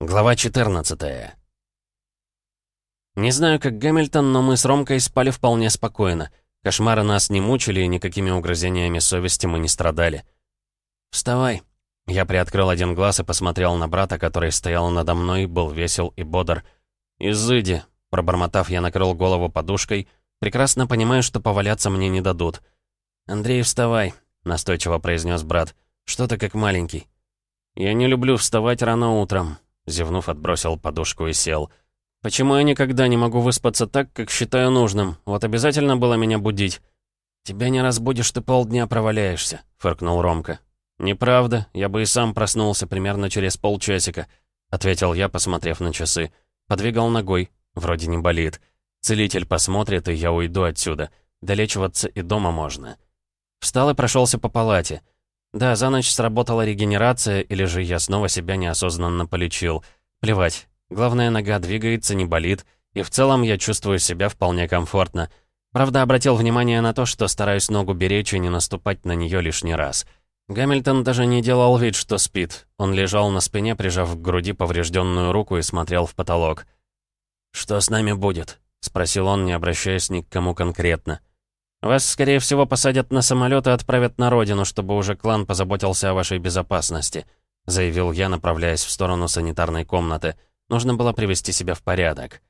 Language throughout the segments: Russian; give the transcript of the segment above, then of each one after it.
Глава 14 Не знаю, как Гамильтон, но мы с Ромкой спали вполне спокойно. Кошмары нас не мучили, и никакими угрызениями совести мы не страдали. «Вставай!» Я приоткрыл один глаз и посмотрел на брата, который стоял надо мной, был весел и бодр. «Изыди!» Пробормотав, я накрыл голову подушкой, прекрасно понимая, что поваляться мне не дадут. «Андрей, вставай!» — настойчиво произнес брат. «Что ты как маленький?» «Я не люблю вставать рано утром», Зевнув, отбросил подушку и сел. «Почему я никогда не могу выспаться так, как считаю нужным? Вот обязательно было меня будить». «Тебя не разбудишь, ты полдня проваляешься», — фыркнул Ромка. «Неправда, я бы и сам проснулся примерно через полчасика», — ответил я, посмотрев на часы. Подвигал ногой, вроде не болит. Целитель посмотрит, и я уйду отсюда. Долечиваться и дома можно. Встал и прошелся по палате. Да, за ночь сработала регенерация, или же я снова себя неосознанно полечил. Плевать. Главное, нога двигается, не болит, и в целом я чувствую себя вполне комфортно. Правда, обратил внимание на то, что стараюсь ногу беречь и не наступать на нее лишний раз. Гамильтон даже не делал вид, что спит. Он лежал на спине, прижав к груди поврежденную руку и смотрел в потолок. «Что с нами будет?» — спросил он, не обращаясь ни к кому конкретно. Вас, скорее всего, посадят на самолет и отправят на родину, чтобы уже клан позаботился о вашей безопасности», заявил я, направляясь в сторону санитарной комнаты. Нужно было привести себя в порядок.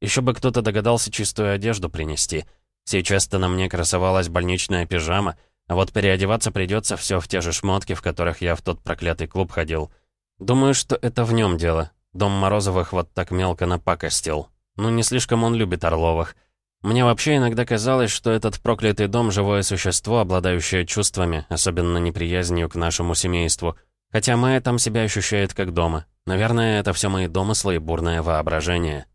Еще бы кто-то догадался чистую одежду принести. Сейчас-то на мне красовалась больничная пижама, а вот переодеваться придется все в те же шмотки, в которых я в тот проклятый клуб ходил. Думаю, что это в нем дело. Дом Морозовых вот так мелко напакостил. Ну, не слишком он любит Орловых. Мне вообще иногда казалось, что этот проклятый дом — живое существо, обладающее чувствами, особенно неприязнью к нашему семейству. Хотя Майя там себя ощущает как дома. Наверное, это все мои домыслы и бурное воображение.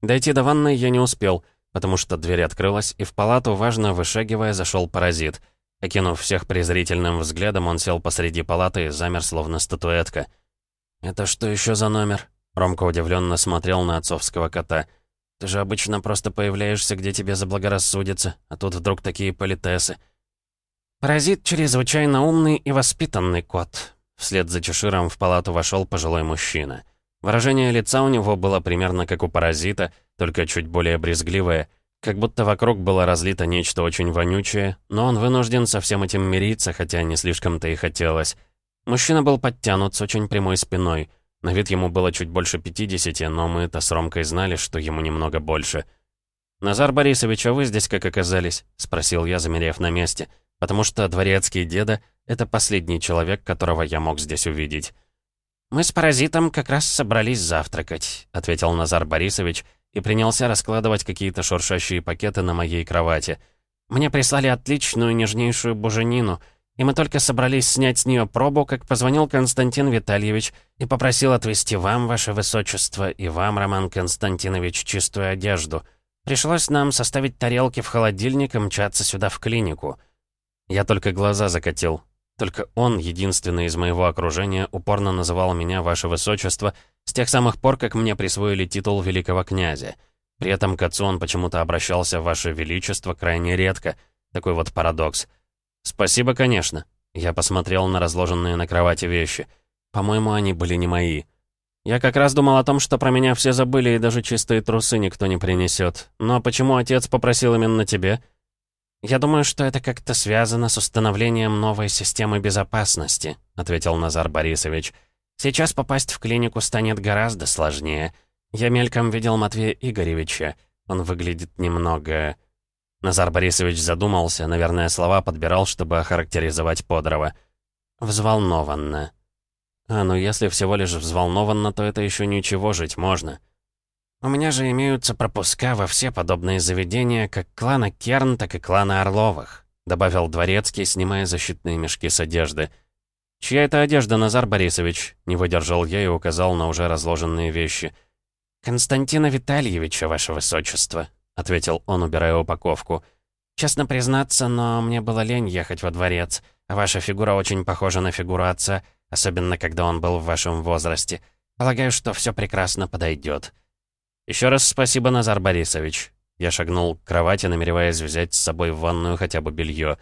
Дойти до ванной я не успел, потому что дверь открылась, и в палату, важно вышагивая, зашел паразит. Окинув всех презрительным взглядом, он сел посреди палаты и замер, словно статуэтка. «Это что еще за номер?» Ромка удивленно смотрел на отцовского кота — ты же обычно просто появляешься, где тебе заблагорассудится, а тут вдруг такие политесы. Паразит чрезвычайно умный и воспитанный кот. Вслед за Чеширом в палату вошел пожилой мужчина. Выражение лица у него было примерно как у паразита, только чуть более брезгливое, как будто вокруг было разлито нечто очень вонючее, но он вынужден со всем этим мириться, хотя не слишком-то и хотелось. Мужчина был подтянут с очень прямой спиной — на вид ему было чуть больше 50, но мы-то с Ромкой знали, что ему немного больше. «Назар Борисович, а вы здесь как оказались?» — спросил я, замерев на месте. «Потому что дворецкий деда — это последний человек, которого я мог здесь увидеть». «Мы с паразитом как раз собрались завтракать», — ответил Назар Борисович и принялся раскладывать какие-то шуршащие пакеты на моей кровати. «Мне прислали отличную нежнейшую буженину — и мы только собрались снять с нее пробу, как позвонил Константин Витальевич и попросил отвезти вам, ваше высочество, и вам, Роман Константинович, чистую одежду. Пришлось нам составить тарелки в холодильник и мчаться сюда в клинику. Я только глаза закатил. Только он, единственный из моего окружения, упорно называл меня «Ваше Высочество» с тех самых пор, как мне присвоили титул великого князя. При этом к отцу он почему-то обращался «Ваше Величество» крайне редко. Такой вот парадокс — «Спасибо, конечно». Я посмотрел на разложенные на кровати вещи. По-моему, они были не мои. Я как раз думал о том, что про меня все забыли, и даже чистые трусы никто не принесет. Но почему отец попросил именно тебе? Я думаю, что это как-то связано с установлением новой системы безопасности, ответил Назар Борисович. Сейчас попасть в клинику станет гораздо сложнее. Я мельком видел Матвея Игоревича. Он выглядит немного... Назар Борисович задумался, наверное, слова подбирал, чтобы охарактеризовать Подрова. «Взволнованно». «А, ну если всего лишь взволнованно, то это еще ничего, жить можно». «У меня же имеются пропуска во все подобные заведения, как клана Керн, так и клана Орловых», добавил Дворецкий, снимая защитные мешки с одежды. «Чья это одежда, Назар Борисович?» Не выдержал я и указал на уже разложенные вещи. «Константина Витальевича, ваше высочество», — ответил он, убирая упаковку. «Честно признаться, но мне было лень ехать во дворец. Ваша фигура очень похожа на фигуру отца, особенно когда он был в вашем возрасте. Полагаю, что все прекрасно подойдет. Еще раз спасибо, Назар Борисович». Я шагнул к кровати, намереваясь взять с собой в ванную хотя бы белье.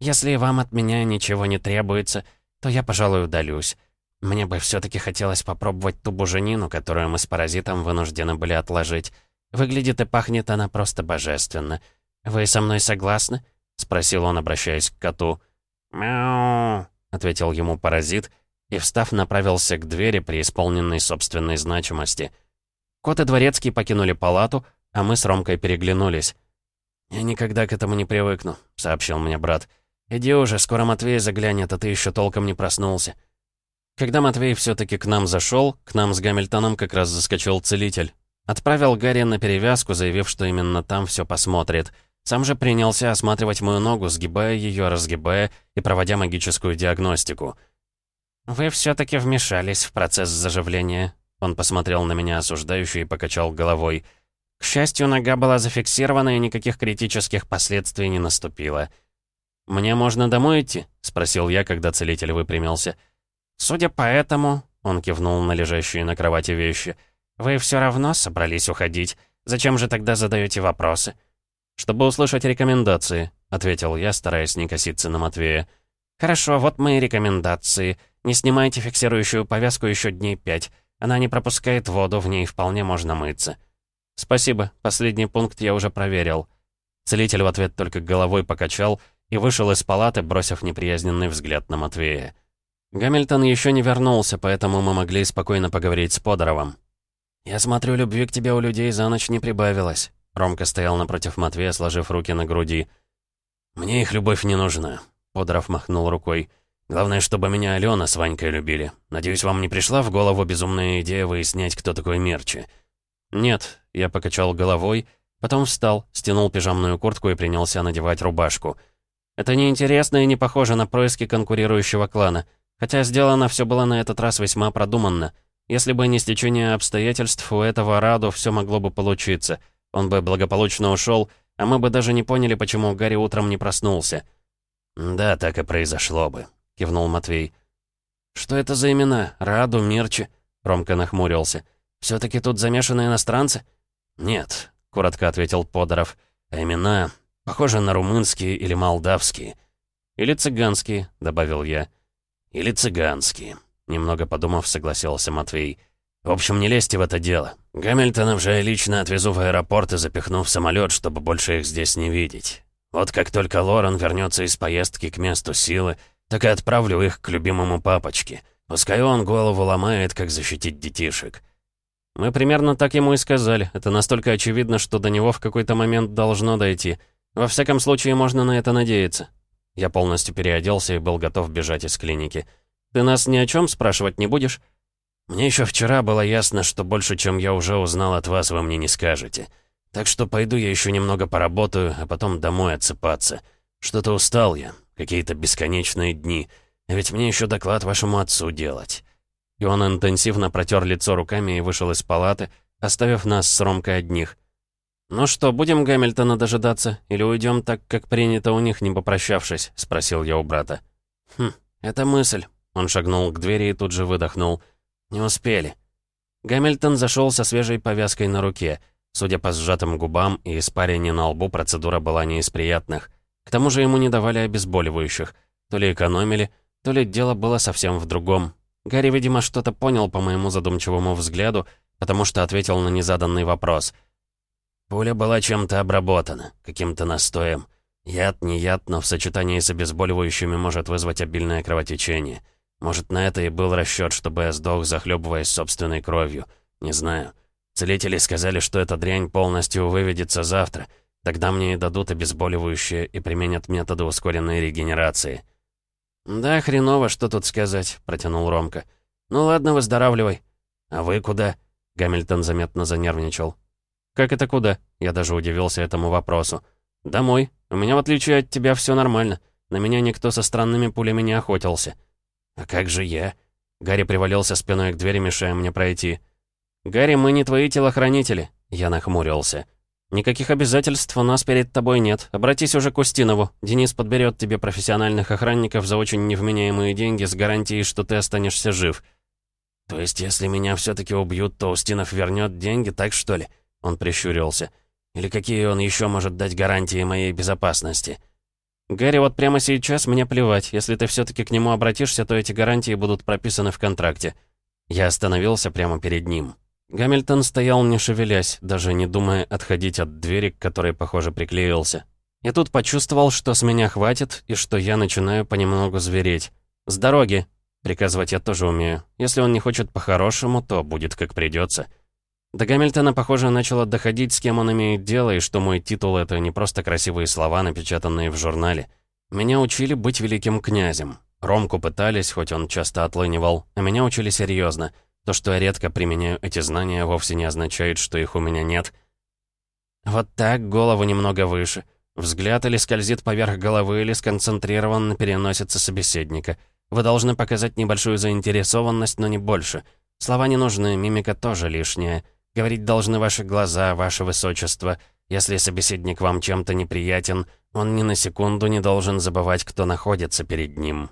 «Если вам от меня ничего не требуется, то я, пожалуй, удалюсь. Мне бы все-таки хотелось попробовать ту буженину, которую мы с паразитом вынуждены были отложить. Выглядит и пахнет она просто божественно. Вы со мной согласны?» — спросил он, обращаясь к коту. «Мяу», — ответил ему паразит, и, встав, направился к двери, преисполненной собственной значимости. Кот и Дворецкий покинули палату, а мы с Ромкой переглянулись. «Я никогда к этому не привыкну», — сообщил мне брат. «Иди уже, скоро Матвей заглянет, а ты еще толком не проснулся». Когда Матвей все-таки к нам зашел, к нам с Гамильтоном как раз заскочил целитель. Отправил Гарри на перевязку, заявив, что именно там все посмотрит. Сам же принялся осматривать мою ногу, сгибая ее, разгибая и проводя магическую диагностику. «Вы все-таки вмешались в процесс заживления», он посмотрел на меня осуждающе и покачал головой. К счастью, нога была зафиксирована, и никаких критических последствий не наступило. «Мне можно домой идти?» — спросил я, когда целитель выпрямился. «Судя по этому...» — он кивнул на лежащие на кровати вещи. «Вы все равно собрались уходить. Зачем же тогда задаете вопросы?» «Чтобы услышать рекомендации», — ответил я, стараясь не коситься на Матвея. «Хорошо, вот мои рекомендации. Не снимайте фиксирующую повязку еще дней пять. Она не пропускает воду, в ней вполне можно мыться». «Спасибо, последний пункт я уже проверил». Целитель в ответ только головой покачал и вышел из палаты, бросив неприязненный взгляд на Матвея. Гамильтон еще не вернулся, поэтому мы могли спокойно поговорить с Подоровым. «Я смотрю, любви к тебе у людей за ночь не прибавилось». Ромка стоял напротив Матвея, сложив руки на груди. «Мне их любовь не нужна», — Подоров махнул рукой. «Главное, чтобы меня Алена с Ванькой любили. Надеюсь, вам не пришла в голову безумная идея выяснять, кто такой Мерчи?» «Нет», — я покачал головой, потом встал, стянул пижамную куртку и принялся надевать рубашку. «Это неинтересно и не похоже на происки конкурирующего клана». Хотя сделано все было на этот раз весьма продуманно. Если бы не стечение обстоятельств, у этого Раду все могло бы получиться. Он бы благополучно ушел, а мы бы даже не поняли, почему Гарри утром не проснулся. «Да, так и произошло бы», — кивнул Матвей. «Что это за имена? Раду, Мирчи?» — Ромка нахмурился. все таки тут замешаны иностранцы?» «Нет», — коротко ответил Подоров. «А имена похожи на румынские или молдавские». «Или цыганские», — добавил я. «Или цыганские», — немного подумав, согласился Матвей. «В общем, не лезьте в это дело. Гамильтонов же я лично отвезу в аэропорт и запихну в самолет, чтобы больше их здесь не видеть. Вот как только Лорен вернется из поездки к месту силы, так и отправлю их к любимому папочке. Пускай он голову ломает, как защитить детишек». Мы примерно так ему и сказали. Это настолько очевидно, что до него в какой-то момент должно дойти. Во всяком случае, можно на это надеяться. Я полностью переоделся и был готов бежать из клиники. «Ты нас ни о чем спрашивать не будешь?» «Мне еще вчера было ясно, что больше, чем я уже узнал от вас, вы мне не скажете. Так что пойду я еще немного поработаю, а потом домой отсыпаться. Что-то устал я, какие-то бесконечные дни. А ведь мне еще доклад вашему отцу делать». И он интенсивно протер лицо руками и вышел из палаты, оставив нас с Ромкой одних. «Ну что, будем Гамильтона дожидаться? Или уйдем так, как принято у них, не попрощавшись?» — спросил я у брата. «Хм, это мысль». Он шагнул к двери и тут же выдохнул. «Не успели». Гамильтон зашел со свежей повязкой на руке. Судя по сжатым губам и испарению на лбу, процедура была не из приятных. К тому же ему не давали обезболивающих. То ли экономили, то ли дело было совсем в другом. Гарри, видимо, что-то понял по моему задумчивому взгляду, потому что ответил на незаданный вопрос — Пуля была чем-то обработана, каким-то настоем. Яд, не яд, но в сочетании с обезболивающими может вызвать обильное кровотечение. Может, на это и был расчет, чтобы я сдох, захлебываясь собственной кровью. Не знаю. Целители сказали, что эта дрянь полностью выведется завтра. Тогда мне и дадут обезболивающее и применят методы ускоренной регенерации. «Да, хреново, что тут сказать», — протянул Ромка. «Ну ладно, выздоравливай». «А вы куда?» — Гамильтон заметно занервничал. «Как это куда?» Я даже удивился этому вопросу. «Домой. У меня, в отличие от тебя, все нормально. На меня никто со странными пулями не охотился». «А как же я?» Гарри привалился спиной к двери, мешая мне пройти. «Гарри, мы не твои телохранители», — я нахмурился. «Никаких обязательств у нас перед тобой нет. Обратись уже к Устинову. Денис подберет тебе профессиональных охранников за очень невменяемые деньги с гарантией, что ты останешься жив». «То есть, если меня все таки убьют, то Устинов вернет деньги, так что ли?» Он прищурился. «Или какие он еще может дать гарантии моей безопасности?» Гэри, вот прямо сейчас мне плевать. Если ты все-таки к нему обратишься, то эти гарантии будут прописаны в контракте». Я остановился прямо перед ним. Гамильтон стоял не шевелясь, даже не думая отходить от двери, к которой, похоже, приклеился. И тут почувствовал, что с меня хватит, и что я начинаю понемногу звереть. «С дороги!» Приказывать я тоже умею. Если он не хочет по-хорошему, то будет как придется. До Гамильтона, похоже, начало доходить, с кем он имеет дело, и что мой титул — это не просто красивые слова, напечатанные в журнале. Меня учили быть великим князем. Ромку пытались, хоть он часто отлынивал, а меня учили серьезно. То, что я редко применяю эти знания, вовсе не означает, что их у меня нет. Вот так, голову немного выше. Взгляд или скользит поверх головы, или сконцентрирован на переносице собеседника. Вы должны показать небольшую заинтересованность, но не больше. Слова не нужны, мимика тоже лишняя. Говорить должны ваши глаза, ваше высочество. Если собеседник вам чем-то неприятен, он ни на секунду не должен забывать, кто находится перед ним.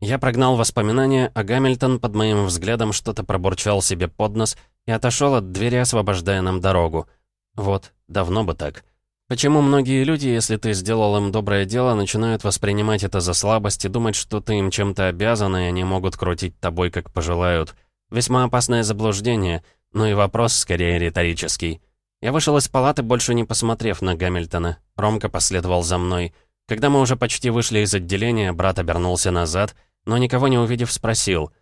Я прогнал воспоминания, а Гамильтон под моим взглядом что-то пробурчал себе под нос и отошел от двери, освобождая нам дорогу. Вот, давно бы так. Почему многие люди, если ты сделал им доброе дело, начинают воспринимать это за слабость и думать, что ты им чем-то обязан, и они могут крутить тобой, как пожелают? Весьма опасное заблуждение, но и вопрос скорее риторический. Я вышел из палаты, больше не посмотрев на Гамильтона. Ромка последовал за мной. Когда мы уже почти вышли из отделения, брат обернулся назад — но никого не увидев, спросил.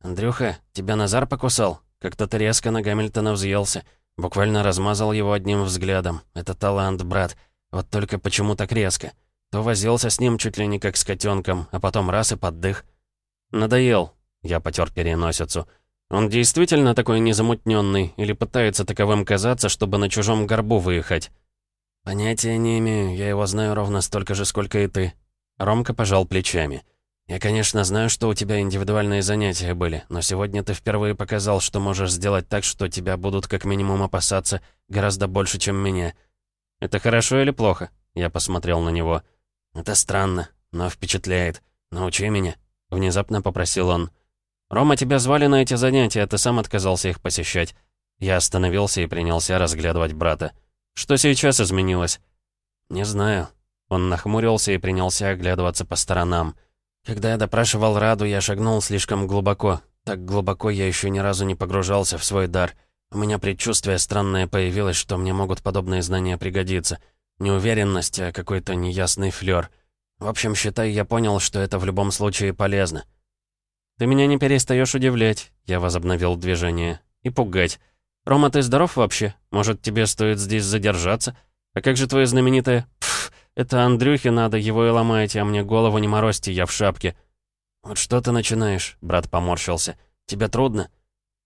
«Андрюха, тебя Назар покусал? Как-то ты резко на Гамильтона взъелся. Буквально размазал его одним взглядом. Это талант, брат. Вот только почему так резко? То возился с ним чуть ли не как с котенком, а потом раз и поддых. Надоел. Я потер переносицу. Он действительно такой незамутненный или пытается таковым казаться, чтобы на чужом горбу выехать? Понятия не имею, я его знаю ровно столько же, сколько и ты. Ромка пожал плечами. «Я, конечно, знаю, что у тебя индивидуальные занятия были, но сегодня ты впервые показал, что можешь сделать так, что тебя будут как минимум опасаться гораздо больше, чем меня. Это хорошо или плохо?» Я посмотрел на него. «Это странно, но впечатляет. Научи меня», — внезапно попросил он. «Рома, тебя звали на эти занятия, ты сам отказался их посещать». Я остановился и принялся разглядывать брата. «Что сейчас изменилось?» «Не знаю». Он нахмурился и принялся оглядываться по сторонам. Когда я допрашивал Раду, я шагнул слишком глубоко. Так глубоко я еще ни разу не погружался в свой дар. У меня предчувствие странное появилось, что мне могут подобные знания пригодиться. Неуверенность, а какой-то неясный флёр. В общем, считай, я понял, что это в любом случае полезно. «Ты меня не перестаешь удивлять», — я возобновил движение. «И пугать. Рома, ты здоров вообще? Может, тебе стоит здесь задержаться? А как же твое знаменитое это Андрюхе надо, его и ломаете, а мне голову не морозьте, я в шапке». «Вот что ты начинаешь?» — брат поморщился. «Тебе трудно?»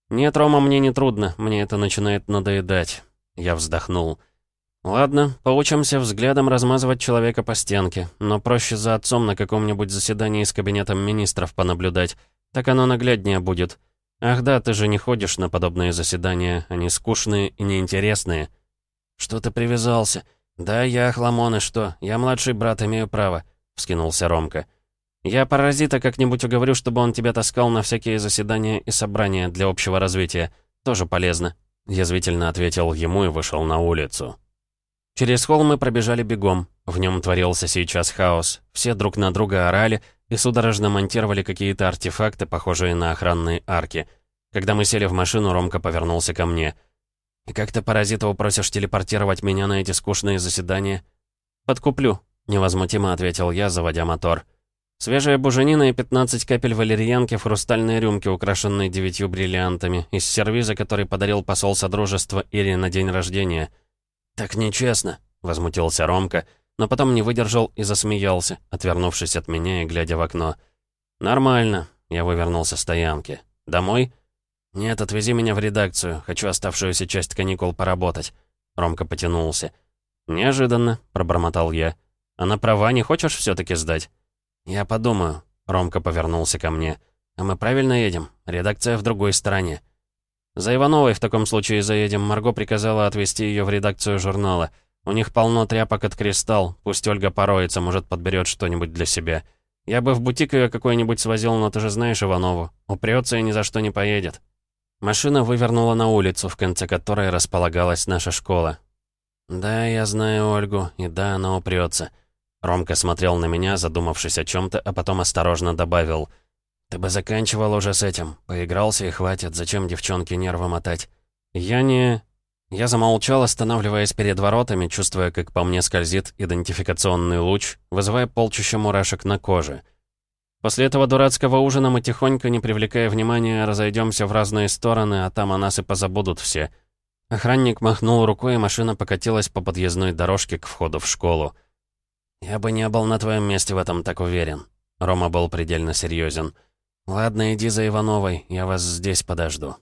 «Нет, Рома, мне не трудно. Мне это начинает надоедать». Я вздохнул. «Ладно, поучимся взглядом размазывать человека по стенке, но проще за отцом на каком-нибудь заседании с кабинетом министров понаблюдать. Так оно нагляднее будет. Ах да, ты же не ходишь на подобные заседания, они скучные и неинтересные». «Что ты привязался?» «Да, я Ахламон, и что? Я младший брат, имею право», — вскинулся Ромка. «Я паразита как-нибудь уговорю, чтобы он тебя таскал на всякие заседания и собрания для общего развития. Тоже полезно», — язвительно ответил ему и вышел на улицу. Через холл мы пробежали бегом. В нем творился сейчас хаос. Все друг на друга орали и судорожно монтировали какие-то артефакты, похожие на охранные арки. Когда мы сели в машину, Ромка повернулся ко мне — «И как ты, паразита, упросишь телепортировать меня на эти скучные заседания?» «Подкуплю», — невозмутимо ответил я, заводя мотор. «Свежая буженина и 15 капель валерьянки в хрустальной рюмке, украшенной девятью бриллиантами, из сервиза, который подарил посол Содружества Ире на день рождения». «Так нечестно», — возмутился Ромка, но потом не выдержал и засмеялся, отвернувшись от меня и глядя в окно. «Нормально», — я вывернулся с стоянки. «Домой?» «Нет, отвези меня в редакцию. Хочу оставшуюся часть каникул поработать». Ромка потянулся. «Неожиданно», — пробормотал я. «А на права не хочешь все таки сдать?» «Я подумаю». Ромка повернулся ко мне. «А мы правильно едем? Редакция в другой стороне». «За Ивановой в таком случае заедем. Марго приказала отвезти ее в редакцию журнала. У них полно тряпок от «Кристалл». Пусть Ольга пороется, может, подберет что-нибудь для себя. Я бы в бутик ее какой-нибудь свозил, но ты же знаешь Иванову. Упрется и ни за что не поедет». Машина вывернула на улицу, в конце которой располагалась наша школа. «Да, я знаю Ольгу, и да, она упрется. Ромка смотрел на меня, задумавшись о чем-то, а потом осторожно добавил. «Ты бы заканчивал уже с этим. Поигрался и хватит. Зачем девчонке нервы мотать?» «Я не...» Я замолчал, останавливаясь перед воротами, чувствуя, как по мне скользит идентификационный луч, вызывая полчища мурашек на коже. После этого дурацкого ужина мы тихонько, не привлекая внимания, разойдемся в разные стороны, а там о нас и позабудут все. Охранник махнул рукой, и машина покатилась по подъездной дорожке к входу в школу. «Я бы не был на твоем месте в этом так уверен». Рома был предельно серьезен. «Ладно, иди за Ивановой, я вас здесь подожду».